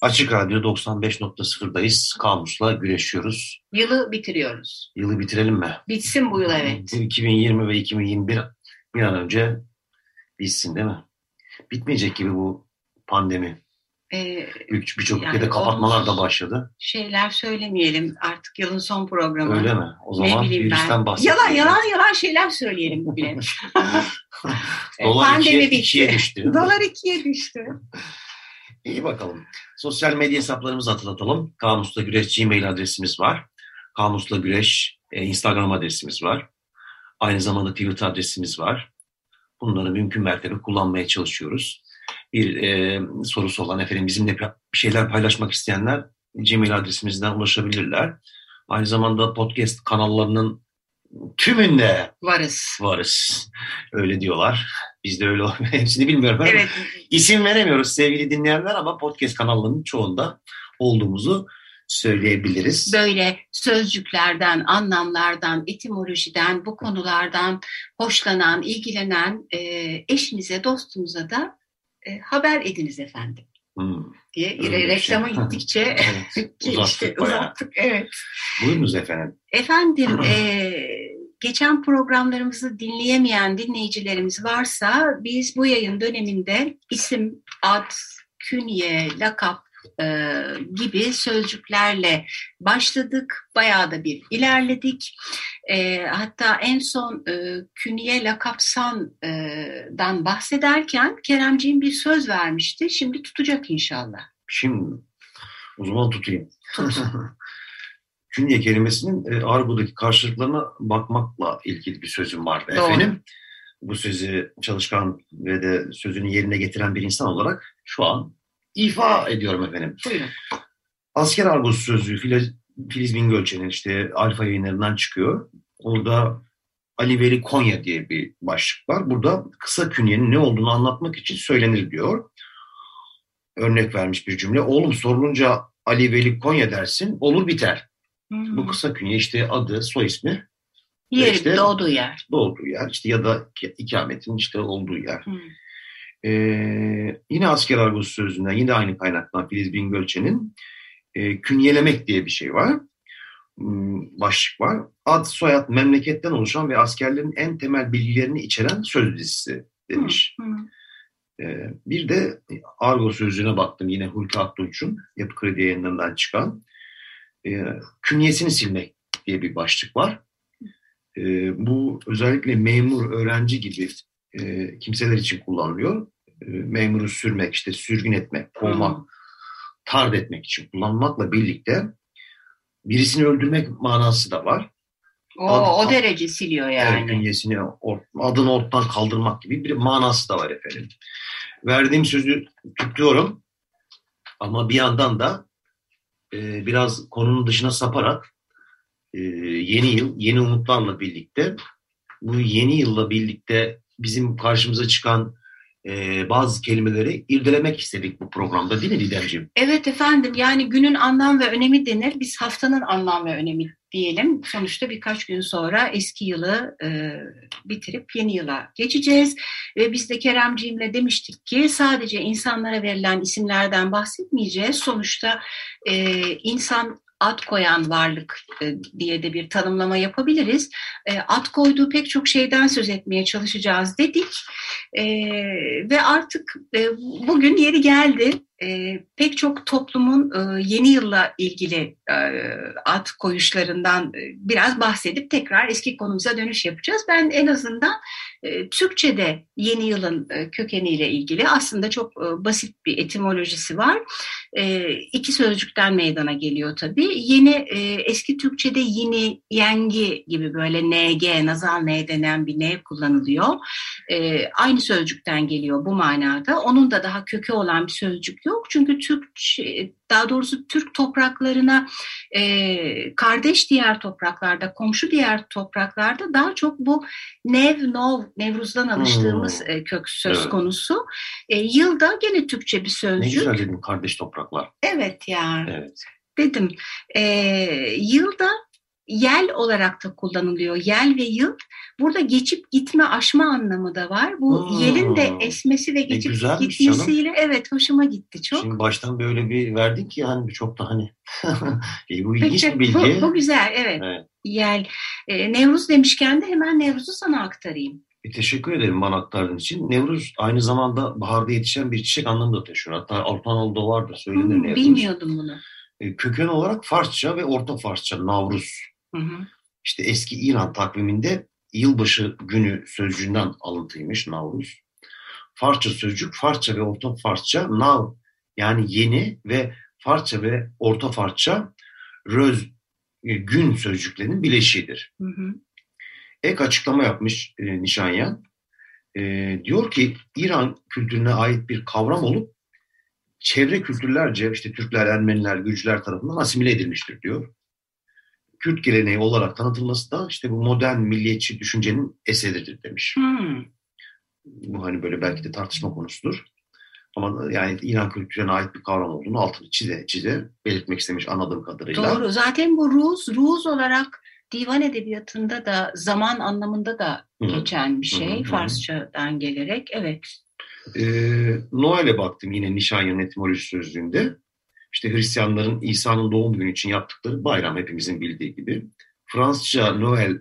Açık Radyo 95.0'dayız. Kamusla güreşiyoruz. Yılı bitiriyoruz. Yılı bitirelim mi? Bitsin bu yıl evet. 2020 ve 2021 bir an önce bitsin değil mi? Bitmeyecek gibi bu pandemi. Ee, Birçok yani ülkede kapatmalar da başladı. Şeyler söylemeyelim artık yılın son programı. Öyle mi? O zaman virüsten bahsedelim. Yalan yalan yalan şeyler söyleyelim bugün. Dolar Pandemi ikiye, ikiye düştü. Dolar ikiye düştü. İyi bakalım. Sosyal medya hesaplarımızı hatırlatalım. Kamusla Güreş Gmail adresimiz var. Kamusla Güreş e, Instagram adresimiz var. Aynı zamanda Twitter adresimiz var. Bunları mümkün mertebe kullanmaya çalışıyoruz. Bir e, sorusu olan efendim bizimle bir şeyler paylaşmak isteyenler Gmail adresimizden ulaşabilirler. Aynı zamanda podcast kanallarının tümünde varız. Varız. Öyle diyorlar. Biz de öyle hepsini bilmiyorum. Evet. İsim veremiyoruz sevgili dinleyenler ama podcast kanallarının çoğunda olduğumuzu söyleyebiliriz. Böyle sözcüklerden, anlamlardan, etimolojiden, bu konulardan hoşlanan, ilgilenen e, eşinize, dostunuza da e, haber ediniz efendim. Hmm. diye Öyle reklama şey. gittikçe evet, uzattık, işte, uzattık. Evet. Buyurunuz efendim. Efendim e, geçen programlarımızı dinleyemeyen dinleyicilerimiz varsa biz bu yayın döneminde isim, ad, künye, lakap e, gibi sözcüklerle başladık. Bayağı da bir ilerledik. E, hatta en son e, künye lakapsandan bahsederken Keremciğim bir söz vermişti. Şimdi tutacak inşallah. Şimdi o zaman tutayım. künye kelimesinin e, argodaki karşılıklarına bakmakla ilgili bir sözüm var Doğru. efendim. Bu sözü çalışkan ve de sözünü yerine getiren bir insan olarak şu an ifa ediyorum efendim. Buyurun. Asker argosu sözlüğü Filiz, Filiz Bingölçen'in işte alfa yayınlarından çıkıyor. Orada Ali Veli Konya diye bir başlık var. Burada kısa künyenin ne olduğunu anlatmak için söylenir diyor. Örnek vermiş bir cümle. Oğlum sorulunca Ali Veli Konya dersin olur biter. Hmm. Bu kısa künye işte adı, soy ismi. Yeri, işte, doğduğu yer. Doğduğu yer işte ya da ikametin işte olduğu yer. Hmm. Ee, yine asker argosu sözünden, yine aynı kaynaktan Filiz Bingölçen'in e, künyelemek diye bir şey var. Hmm, başlık var. Ad, soyad, memleketten oluşan ve askerlerin en temel bilgilerini içeren söz dizisi demiş. Hı, hı. Ee, bir de argo sözlüğüne baktım yine Hulki Aktunç'un Yapı Kredi yayınlarından çıkan. E, künyesini silmek diye bir başlık var. E, bu özellikle memur, öğrenci gibi e, kimseler için kullanılıyor. E, memuru sürmek, işte sürgün etmek, kovmak, tard etmek için kullanmakla birlikte birisini öldürmek manası da var. O, Ad, o derece siliyor yani. Bünyesini, or, adını ortadan kaldırmak gibi bir manası da var efendim. Verdiğim sözü tutuyorum ama bir yandan da e, biraz konunun dışına saparak e, yeni yıl, yeni umutlarla birlikte bu yeni yılla birlikte bizim karşımıza çıkan e, bazı kelimeleri irdelemek istedik bu programda değil mi Didemciğim? Evet efendim yani günün anlam ve önemi denir. Biz haftanın anlam ve önemi diyelim. Sonuçta birkaç gün sonra eski yılı e, bitirip yeni yıla geçeceğiz. Ve biz de Keremciğimle demiştik ki sadece insanlara verilen isimlerden bahsetmeyeceğiz. Sonuçta e, insan ad koyan varlık e, diye de bir tanımlama yapabiliriz. E, ad koyduğu pek çok şeyden söz etmeye çalışacağız dedik. E, ve artık bugün yeri geldi. E, pek çok toplumun e, yeni yılla ilgili e, ad koyuşlarından e, biraz bahsedip tekrar eski konumuza dönüş yapacağız. Ben en azından e, Türkçe'de yeni yılın e, kökeniyle ilgili aslında çok e, basit bir etimolojisi var. E, iki sözcükten meydana geliyor tabii. Yeni e, eski Türkçe'de yeni, yengi gibi böyle NG, nazal N denen bir N kullanılıyor. E, aynı sözcükten geliyor bu manada. Onun da daha kökü olan bir sözcük yok. Çünkü Türkçe, daha doğrusu Türk topraklarına e, kardeş diğer topraklarda, komşu diğer topraklarda daha çok bu nev, nov, Nevruz'dan alıştığımız hmm. e, kök söz evet. konusu. E, yılda gene Türkçe bir sözcük. Ne güzel dedim kardeş topraklar. Evet ya. Evet. Dedim. E, yılda yel olarak da kullanılıyor. Yel ve yıl. Burada geçip gitme, aşma anlamı da var. Bu hmm. yelin de esmesi ve geçip gitmesiyle canım. evet hoşuma gitti çok. Şimdi baştan böyle bir verdin ki yani çok da hani e, bu ilginç bir bilgi. Bu, bu güzel evet. evet. Yel. Ee, Nevruz demişken de hemen Nevruz'u sana aktarayım. E, teşekkür ederim bana aktardığın için. Nevruz aynı zamanda baharda yetişen bir çiçek anlamı da taşıyor. Hatta Avrupa Anadolu'da vardır söylenir hmm, Nevruz. Bilmiyordum bunu. E, köken olarak Farsça ve Orta Farsça Navruz Hı hı. İşte eski İran takviminde yılbaşı günü sözcüğünden alıntıymış Navruz. Farsça sözcük Farsça ve Orta Farsça nav yani yeni ve Farsça ve Orta Farsça röz e, gün sözcüklerinin bileşiğidir. Hı hı. Ek açıklama yapmış e, Nişanyan. E, diyor ki İran kültürüne ait bir kavram olup çevre kültürlerce işte Türkler, Ermeniler, Gürcüler tarafından asimile edilmiştir diyor. Kürt geleneği olarak tanıtılması da işte bu modern milliyetçi düşüncenin eseridir demiş. Hmm. Bu hani böyle belki de tartışma konusudur. Ama yani İran kültürüne ait bir kavram olduğunu altını çize çize belirtmek istemiş anladığım kadarıyla. Doğru. Zaten bu Ruz, Ruz olarak divan edebiyatında da zaman anlamında da geçen bir şey. Hı. Farsçadan gelerek. Evet. Ee, Noel'e baktım yine Nişanyan etimoloji sözlüğünde işte Hristiyanların İsa'nın doğum günü için yaptıkları bayram hepimizin bildiği gibi. Fransızca Noel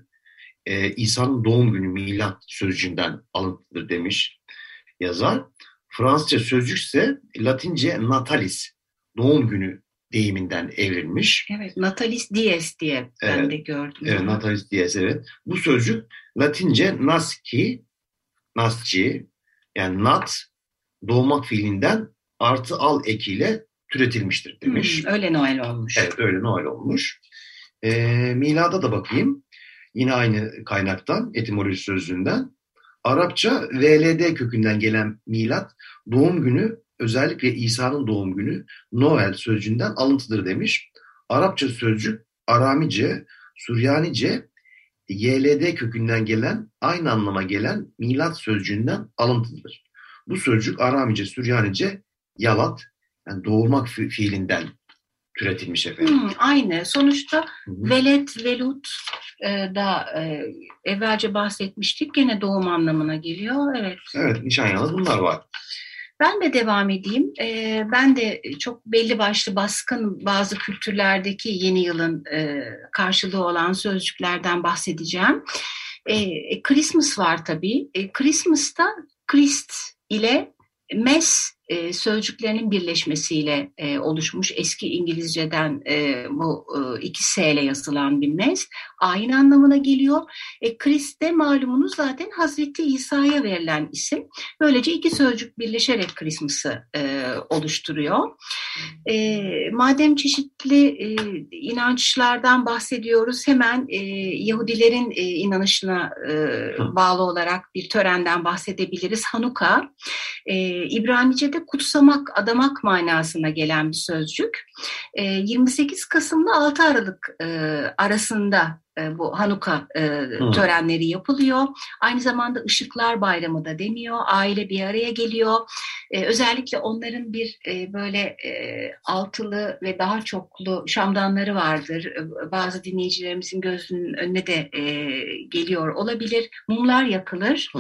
e, İsa'nın doğum günü milat sözcüğünden alıntıdır demiş yazar. Fransızca sözcük ise Latince natalis doğum günü deyiminden evrilmiş. Evet, natalis dies diye ben evet, de gördüm. Evet, natalis dies evet. Bu sözcük Latince nasci, nasci yani nat doğmak fiilinden artı al ekiyle türetilmiştir demiş. Hmm, öyle Noel olmuş. Evet öyle Noel olmuş. E, milada da bakayım. Yine aynı kaynaktan, etimoloji sözlüğünden. Arapça VLD kökünden gelen milat doğum günü özellikle İsa'nın doğum günü Noel sözcüğünden alıntıdır demiş. Arapça sözcük Aramice, Süryanice, YLD kökünden gelen aynı anlama gelen milat sözcüğünden alıntıdır. Bu sözcük Aramice, Süryanice, Yalat, yani doğurmak fi fiilinden türetilmiş efendim. Hmm, aynı. Sonuçta Hı-hı. velet, velut e, da e, evvelce bahsetmiştik. Gene doğum anlamına geliyor. Evet. Evet. Nişanyalı bunlar var. Ben de devam edeyim. E, ben de çok belli başlı baskın bazı kültürlerdeki yeni yılın e, karşılığı olan sözcüklerden bahsedeceğim. E, Christmas var tabii. E, Christmas'ta Christ ile mes e, sözcüklerinin birleşmesiyle e, oluşmuş eski İngilizceden e, bu e, iki S ile yazılan bir mes aynı anlamına geliyor. E, Christ de malumunuz zaten Hazreti İsa'ya verilen isim. Böylece iki sözcük birleşerek Christmas'ı e, oluşturuyor. E, madem çeşitli e, inançlardan bahsediyoruz hemen e, Yahudilerin e, inanışına e, bağlı olarak bir törenden bahsedebiliriz. Hanuka, e, İbranice'de Türkçe'de kutsamak, adamak manasına gelen bir sözcük. 28 ee, Kasım'la 6 Aralık arasında bu Hanuka e, törenleri yapılıyor. Aynı zamanda Işıklar Bayramı da deniyor. Aile bir araya geliyor. Özellikle onların bir böyle altılı ve daha çoklu şamdanları vardır. Bazı dinleyicilerimizin gözünün önüne de geliyor olabilir. Mumlar yakılır.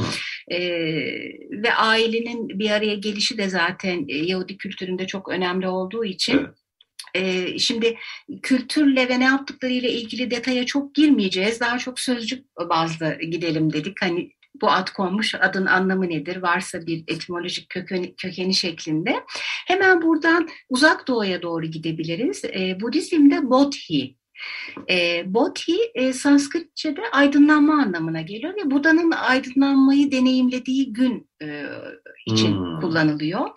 Ve ailenin bir araya gelişi de zaten Yahudi kültüründe çok önemli olduğu için evet ee, şimdi kültürle ve ne yaptıklarıyla ilgili detaya çok girmeyeceğiz. Daha çok sözcük bazlı gidelim dedik. Hani bu ad konmuş, adın anlamı nedir, varsa bir etimolojik kökeni, kökeni şeklinde. Hemen buradan uzak doğuya doğru gidebiliriz. E, Budizm'de Bodhi e, Bodhi e, Sanskritçe'de aydınlanma anlamına geliyor ve Buda'nın aydınlanmayı deneyimlediği gün e, için hmm. kullanılıyor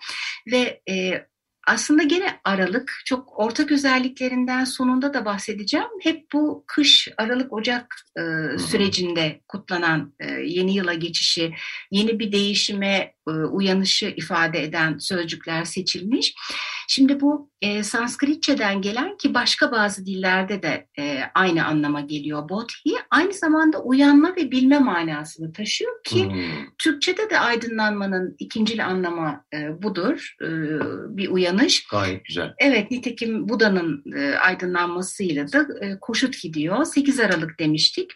ve e, aslında gene Aralık çok ortak özelliklerinden sonunda da bahsedeceğim. Hep bu kış Aralık Ocak e, sürecinde kutlanan e, yeni yıla geçişi, yeni bir değişime e, uyanışı ifade eden sözcükler seçilmiş. Şimdi bu e, Sanskritçeden gelen ki başka bazı dillerde de e, aynı anlama geliyor bodhi. Aynı zamanda uyanma ve bilme manasını taşıyor ki hmm. Türkçe'de de aydınlanmanın ikincil anlamı e, budur. E, bir uyanış. Gayet güzel. Evet nitekim Buda'nın e, aydınlanmasıyla da e, koşut gidiyor. 8 Aralık demiştik.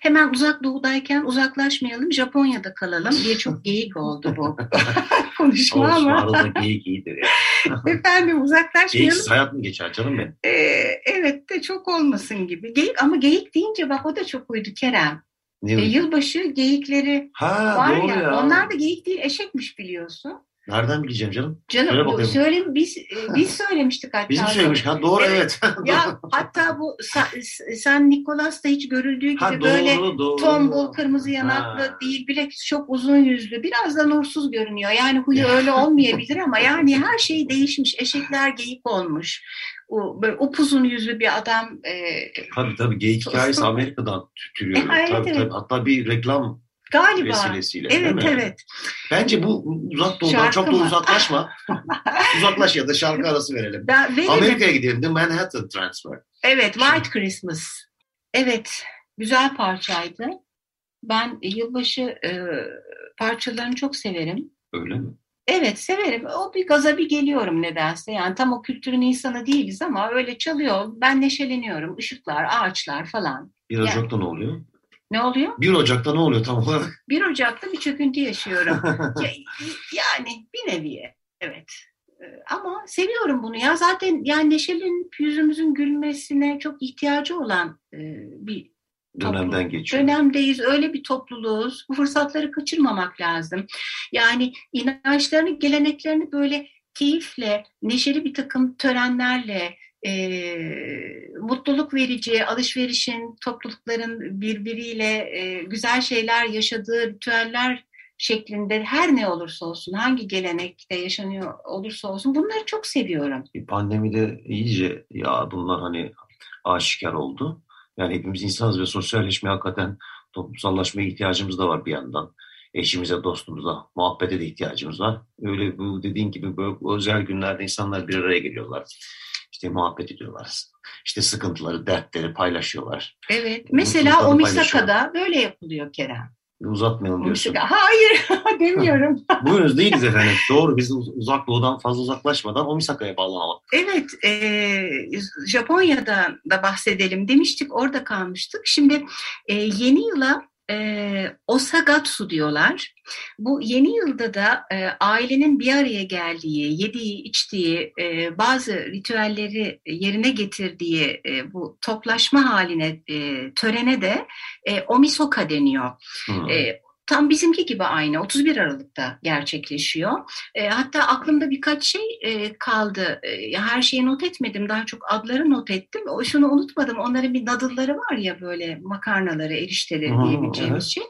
Hemen uzak doğudayken uzaklaşmayalım, Japonya'da kalalım diye çok geyik oldu bu konuşma Olsun, ama. Arada geyik iyidir ya. Efendim uzaklaşmayalım. Geyiksiz hayat mı geçer canım benim? Ee, evet de çok olmasın gibi. Geyik ama geyik deyince bak o da çok uydu Kerem. Ne e, yılbaşı geyikleri ha, var ya, ya. Onlar da geyik değil eşekmiş biliyorsun. Nereden bileceğim canım? Canım söyle, biz e, biz söylemiştik hatta. Biz mi söylemiş? Ha, doğru evet. evet. ya hatta bu sen Nikolas da hiç görüldüğü gibi ha, doğru, böyle doğru. tombul, kırmızı yanaklı ha. değil. Bile çok uzun yüzlü. Biraz da nursuz görünüyor. Yani huyu öyle olmayabilir ama yani her şey değişmiş. Eşekler geyik olmuş. O, böyle upuzun yüzlü bir adam. E, tabii tabii geyik hikayesi Amerika'dan tütülüyor. E, evet, tabii, evet. tabii. Hatta bir reklam Galiba. vesilesiyle. Evet değil mi? evet. Bence bu uzak doğudan şarkı çok da uzaklaşma. Uzaklaş ya da şarkı arası verelim. Amerika'ya gidelim. The Manhattan Transfer. Evet, White Christmas. Evet, güzel parçaydı. Ben yılbaşı e, parçalarını çok severim. Öyle mi? Evet severim. O bir gaza bir geliyorum nedense. Yani tam o kültürün insanı değiliz ama öyle çalıyor. Ben neşeleniyorum. Işıklar, ağaçlar falan. Bir yani, ne oluyor? Ne oluyor? 1 Ocak'ta ne oluyor tam olarak? 1 Ocak'ta bir çöküntü yaşıyorum. yani bir nevi evet. Ee, ama seviyorum bunu ya. Zaten yani neşelin yüzümüzün gülmesine çok ihtiyacı olan e, bir dönemden geçiyor. Dönemdeyiz. Öyle bir topluluğuz. Bu fırsatları kaçırmamak lazım. Yani inançlarını, geleneklerini böyle keyifle, neşeli bir takım törenlerle, e, mutluluk verici, alışverişin, toplulukların birbiriyle e, güzel şeyler yaşadığı ritüeller şeklinde her ne olursa olsun, hangi gelenekte yaşanıyor olursa olsun bunları çok seviyorum. Pandemide iyice ya bunlar hani aşikar oldu. Yani hepimiz insanız ve sosyalleşmeye hakikaten toplumsallaşmaya ihtiyacımız da var bir yandan. Eşimize, dostumuza, muhabbete de ihtiyacımız var. Öyle bu dediğin gibi böyle özel günlerde insanlar bir araya geliyorlar işte muhabbet ediyorlar. İşte sıkıntıları, dertleri paylaşıyorlar. Evet. Mesela Omisaka'da böyle yapılıyor Kerem. Uzatmayalım diyorsun. Hayır demiyorum. Buyurunuz değiliz efendim. Doğru biz uzak doğudan fazla uzaklaşmadan Omisaka'ya bağlanalım. Evet. E, Japonya'da da bahsedelim demiştik. Orada kalmıştık. Şimdi e, yeni yıla e, Osagatsu diyorlar. Bu yeni yılda da e, ailenin bir araya geldiği, yediği, içtiği, e, bazı ritüelleri yerine getirdiği e, bu toplaşma haline, e, törene de e, Omisoka deniyor. Hmm. E, Tam bizimki gibi aynı 31 Aralık'ta gerçekleşiyor. E, hatta aklımda birkaç şey e, kaldı. E, her şeyi not etmedim. Daha çok adları not ettim. O şunu unutmadım. Onların bir nadılları var ya böyle makarnaları, erişteleri hmm, diyebileceğimiz evet. şey.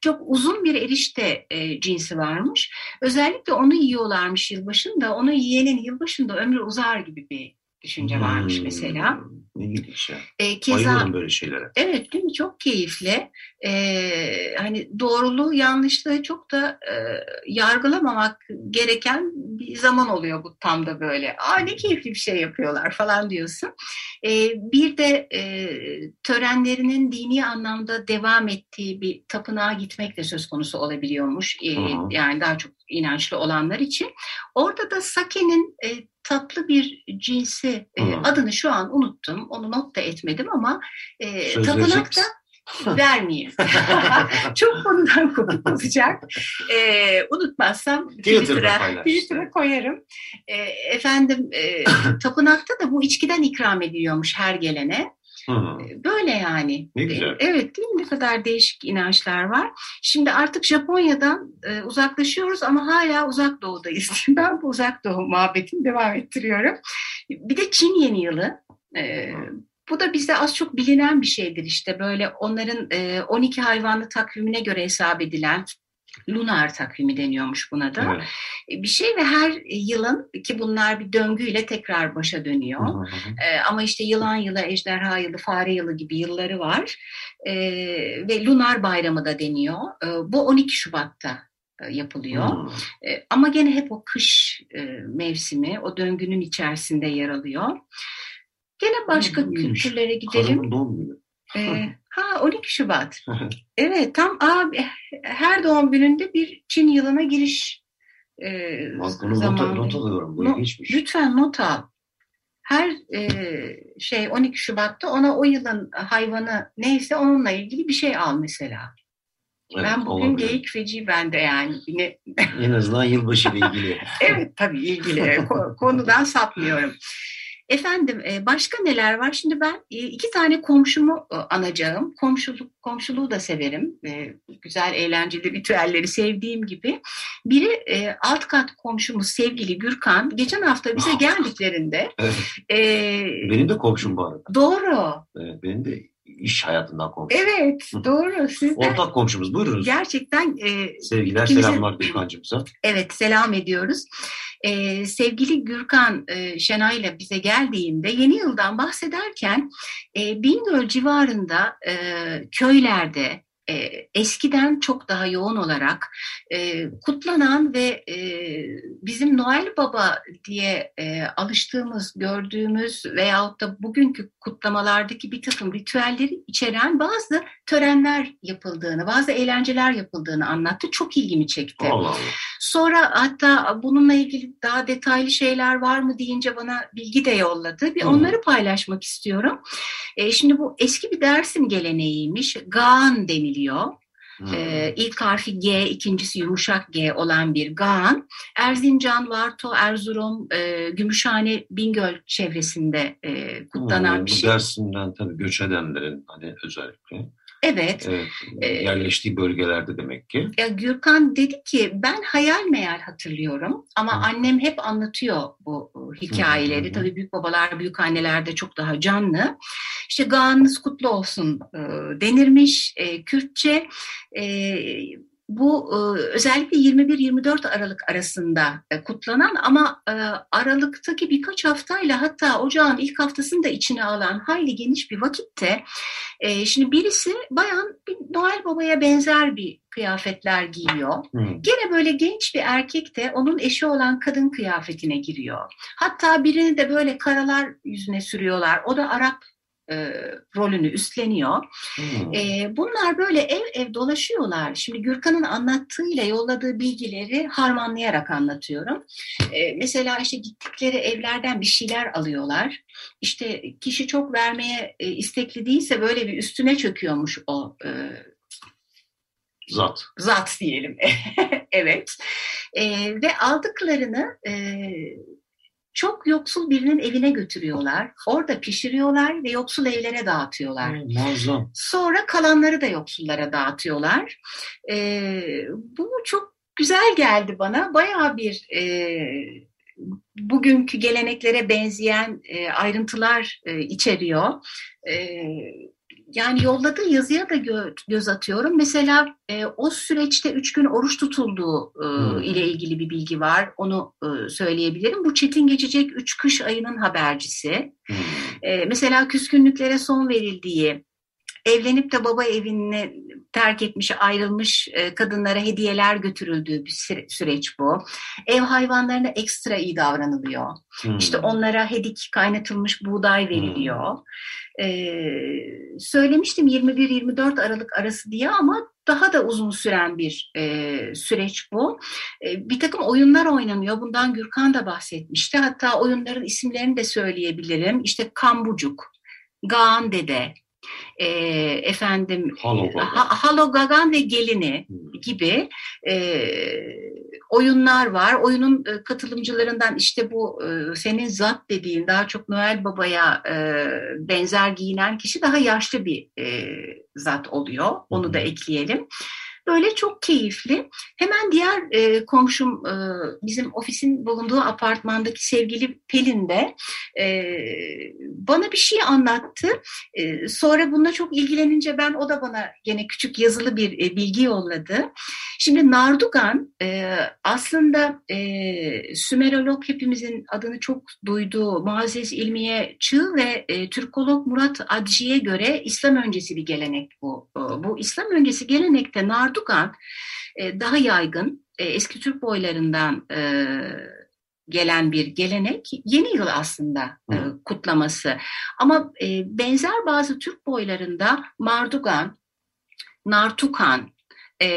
Çok uzun bir erişte e, cinsi varmış. Özellikle onu yiyorlarmış yılbaşında. Onu yiyenin yılbaşında ömrü uzar gibi bir düşünce varmış hmm, mesela. Ne ilginç ya. E, keza, Bayılıyorum böyle şeylere. Evet değil mi? Çok keyifli. E, hani doğruluğu, yanlışlığı çok da e, yargılamamak gereken bir zaman oluyor bu tam da böyle. Aa ne keyifli bir şey yapıyorlar falan diyorsun. E, bir de e, törenlerinin dini anlamda devam ettiği bir tapınağa gitmek de söz konusu olabiliyormuş. E, yani daha çok inançlı olanlar için. Orada da sakenin e, tatlı bir cinsi e, adını şu an unuttum. Onu not da etmedim ama e, tapınakta vermeyeyim. Çok konudan kopuk olacak. E, unutmazsam Twitter'a Twitter koyarım. E, efendim e, tapınakta da bu içkiden ikram ediliyormuş her gelene. Hı. Böyle yani. Ne güzel. Evet değil mi? Ne kadar değişik inançlar var. Şimdi artık Japonya'dan e, uzaklaşıyoruz ama hala uzak doğudayız. Ben bu uzak doğu muhabbetini devam ettiriyorum. Bir de Çin yeni yılı. E, bu da bizde az çok bilinen bir şeydir işte böyle onların e, 12 hayvanlı takvimine göre hesap edilen lunar takvimi deniyormuş buna da. Evet. Bir şey ve her yılın ki bunlar bir döngüyle tekrar başa dönüyor. Hı hı hı. Ee, ama işte yılan yılı, ejderha yılı, fare yılı gibi yılları var. Ee, ve Lunar Bayramı da deniyor. Ee, bu 12 Şubat'ta e, yapılıyor. Ee, ama gene hep o kış e, mevsimi, o döngünün içerisinde yer alıyor. Gene başka iyiymiş. kültürlere gidelim. Karımın doğum günü. Ee, ha 12 Şubat. Evet tam abi her doğum gününde bir Çin yılına giriş e, Bak bunu not, zamanı. not alıyorum. Bu No- ilginçmiş. Lütfen not al. Her e, şey 12 Şubat'ta ona o yılın hayvanı neyse onunla ilgili bir şey al mesela. Evet, ben bugün olabilir. geyik feci bende yani. Yine, En azından yılbaşı ile ilgili. evet tabii ilgili Ko- konudan sapmıyorum. Efendim e, başka neler var? Şimdi ben e, iki tane komşumu e, anacağım. Komşuluk komşuluğu da severim. E, Güzel eğlenceli ritüelleri sevdiğim gibi. Biri e, alt kat komşumuz sevgili Gürkan. Geçen hafta bize geldiklerinde Evet. e, Benim de komşum bu arada. doğru. Evet, benim de iş hayatından komşum. Evet doğru. Siz de Ortak komşumuz. Buyurunuz. gerçekten e, Sevgiler, İkinize- selamlar Gülkancığımıza. Evet selam ediyoruz. Ee, sevgili Gürkan e, Şenay ile bize geldiğinde yeni yıldan bahsederken e, Bingöl civarında e, köylerde e, eskiden çok daha yoğun olarak e, kutlanan ve e, bizim Noel Baba diye e, alıştığımız, gördüğümüz veyahut da bugünkü kutlamalardaki bir takım ritüelleri içeren bazı törenler yapıldığını, bazı eğlenceler yapıldığını anlattı. Çok ilgimi çekti. Allah Allah. Sonra hatta bununla ilgili daha detaylı şeyler var mı deyince bana bilgi de yolladı. Bir onları paylaşmak istiyorum. E, şimdi bu eski bir dersim geleneğiymiş. Gaan deniliyor. Hı. E, ilk harfi G, ikincisi yumuşak G olan bir Gaan. Erzincan, Varto, Erzurum, e, Gümüşhane, Bingöl çevresinde e, kutlanan Hı, bir Bu şey. Dersim'den tabii göç edenlerin hani özellikle Evet. evet, yerleştiği bölgelerde demek ki. Ya Gürkan dedi ki ben hayal meyal hatırlıyorum ama Hı. annem hep anlatıyor bu hikayeleri. Hı. Tabii büyük babalar, büyük anneler de çok daha canlı. İşte Gağanınız kutlu olsun denirmiş Kürtçe. Bu e, özellikle 21-24 Aralık arasında e, kutlanan ama e, Aralık'taki birkaç haftayla hatta ocağın ilk haftasını da içine alan hayli geniş bir vakitte şimdi birisi bayan bir Noel Baba'ya benzer bir kıyafetler giyiyor. Hı. Gene böyle genç bir erkek de onun eşi olan kadın kıyafetine giriyor. Hatta birini de böyle karalar yüzüne sürüyorlar. O da Arap e, rolünü üstleniyor. Hı. E, bunlar böyle ev ev dolaşıyorlar. Şimdi Gürkan'ın anlattığıyla yolladığı bilgileri harmanlayarak anlatıyorum. E, mesela işte gittikleri evlerden bir şeyler alıyorlar. İşte kişi çok vermeye e, istekli değilse böyle bir üstüne çöküyormuş o e, Zat. zat diyelim. evet. E, ve aldıklarını e, çok yoksul birinin evine götürüyorlar. Orada pişiriyorlar ve yoksul evlere dağıtıyorlar. Muazzam. Sonra kalanları da yoksullara dağıtıyorlar. E, bu çok güzel geldi bana. Bayağı bir e, bugünkü geleneklere benzeyen e, ayrıntılar e, içeriyor. E, yani yolladığı yazıya da gö- göz atıyorum. Mesela e, o süreçte üç gün oruç tutulduğu e, Hmm. ile ilgili bir bilgi var. Onu e, söyleyebilirim. Bu çetin geçecek üç kış ayının habercisi. Hı. E, mesela küskünlüklere son verildiği, evlenip de baba evini terk etmiş, ayrılmış e, kadınlara hediyeler götürüldüğü bir süre- süreç bu. Ev hayvanlarına ekstra iyi davranılıyor. Hı. İşte onlara hedik kaynatılmış buğday veriliyor. Ee, söylemiştim 21-24 Aralık arası diye ama daha da uzun süren bir e, süreç bu. E, bir takım oyunlar oynanıyor. Bundan Gürkan da bahsetmişti. Hatta oyunların isimlerini de söyleyebilirim. İşte Kambucuk, Gaan Dede, e, efendim Halo Baba. Ha- ve Gelini Hı. gibi e, oyunlar var. Oyunun e, katılımcılarından işte bu e, senin zat dediğin daha çok Noel Baba'ya e, benzer giyinen kişi daha yaşlı bir e, zat oluyor. Onu da ekleyelim. Böyle çok keyifli. Hemen diğer e, komşum e, bizim ofisin bulunduğu apartmandaki sevgili Pelin de e, bana bir şey anlattı. E, sonra bununla çok ilgilenince ben o da bana gene küçük yazılı bir e, bilgi yolladı. Şimdi Nardugan e, aslında e, Sümerolog hepimizin adını çok duyduğu Muazzez İlmiye Çığ ve e, Türkolog Murat Adji'ye göre İslam öncesi bir gelenek bu. E, bu İslam öncesi gelenekte Nardugan Erdoğan e, daha yaygın e, eski Türk boylarından e, gelen bir gelenek. Yeni yıl aslında e, kutlaması. Ama e, benzer bazı Türk boylarında Mardugan, Nartukan, e,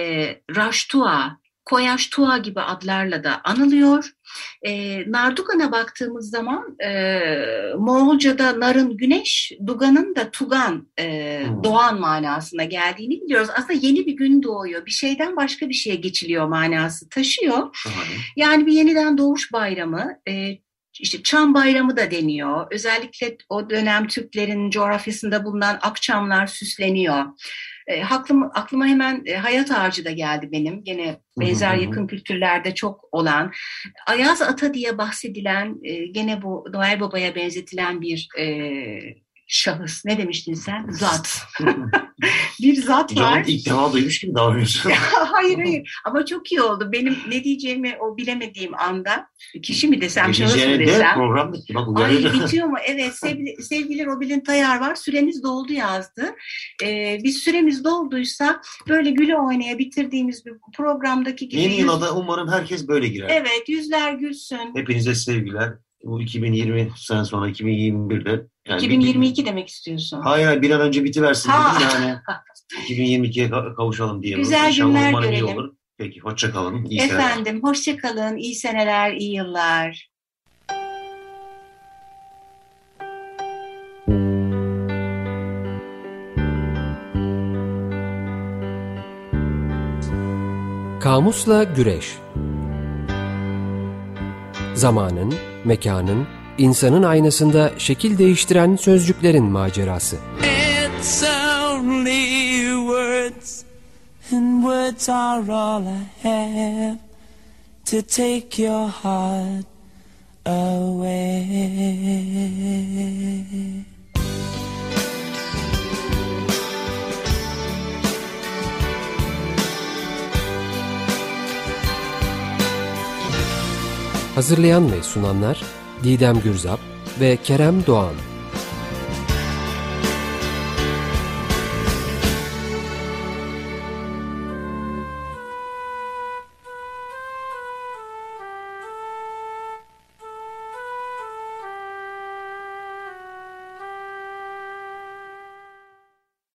Raştua, Koyaş Tua gibi adlarla da anılıyor. E, Nardugan'a baktığımız zaman e, Moğolca'da narın güneş, duganın da tugan, e, hmm. doğan manasına geldiğini biliyoruz. Aslında yeni bir gün doğuyor, bir şeyden başka bir şeye geçiliyor manası taşıyor. Yani bir yeniden doğuş bayramı, e, işte Çam Bayramı da deniyor. Özellikle o dönem Türklerin coğrafyasında bulunan akçamlar süsleniyor. E, aklıma, aklıma hemen e, hayat ağacı da geldi benim. Gene benzer yakın kültürlerde çok olan. Ayaz Ata diye bahsedilen, e, gene bu Noel Baba'ya benzetilen bir e, şahıs. Ne demiştin sen? Zat. bir zat var. ilk defa duymuş gibi davranıyorsun. hayır hayır ama çok iyi oldu. Benim ne diyeceğimi o bilemediğim anda kişi mi desem şahıs mı desem. program bitti. Bak, Ay bitiyor mu? Evet sevgili, sevgili Robin Tayar var. Süreniz doldu yazdı. Ee, biz süremiz dolduysa böyle güle oynaya bitirdiğimiz bir programdaki gibi. Yeni yıla da umarım herkes böyle girer. Evet yüzler gülsün. Hepinize sevgiler. Bu 2020 sene sonra 2021'de. Yani 2022 bir, demek istiyorsun. Hayır bir an önce bitiversin ha. dedim yani. 2022'ye kavuşalım diye. Güzel İnşallah günler görelim. Iyi olur. Peki hoşçakalın. İyi Efendim hoşçakalın. İyi seneler, iyi yıllar. Kamusla Güreş Zamanın, mekanın, insanın aynasında şekil değiştiren sözcüklerin macerası. It's only words and words are all I have to take your heart away. Hazırlayan ve sunanlar Didem Gürzap ve Kerem Doğan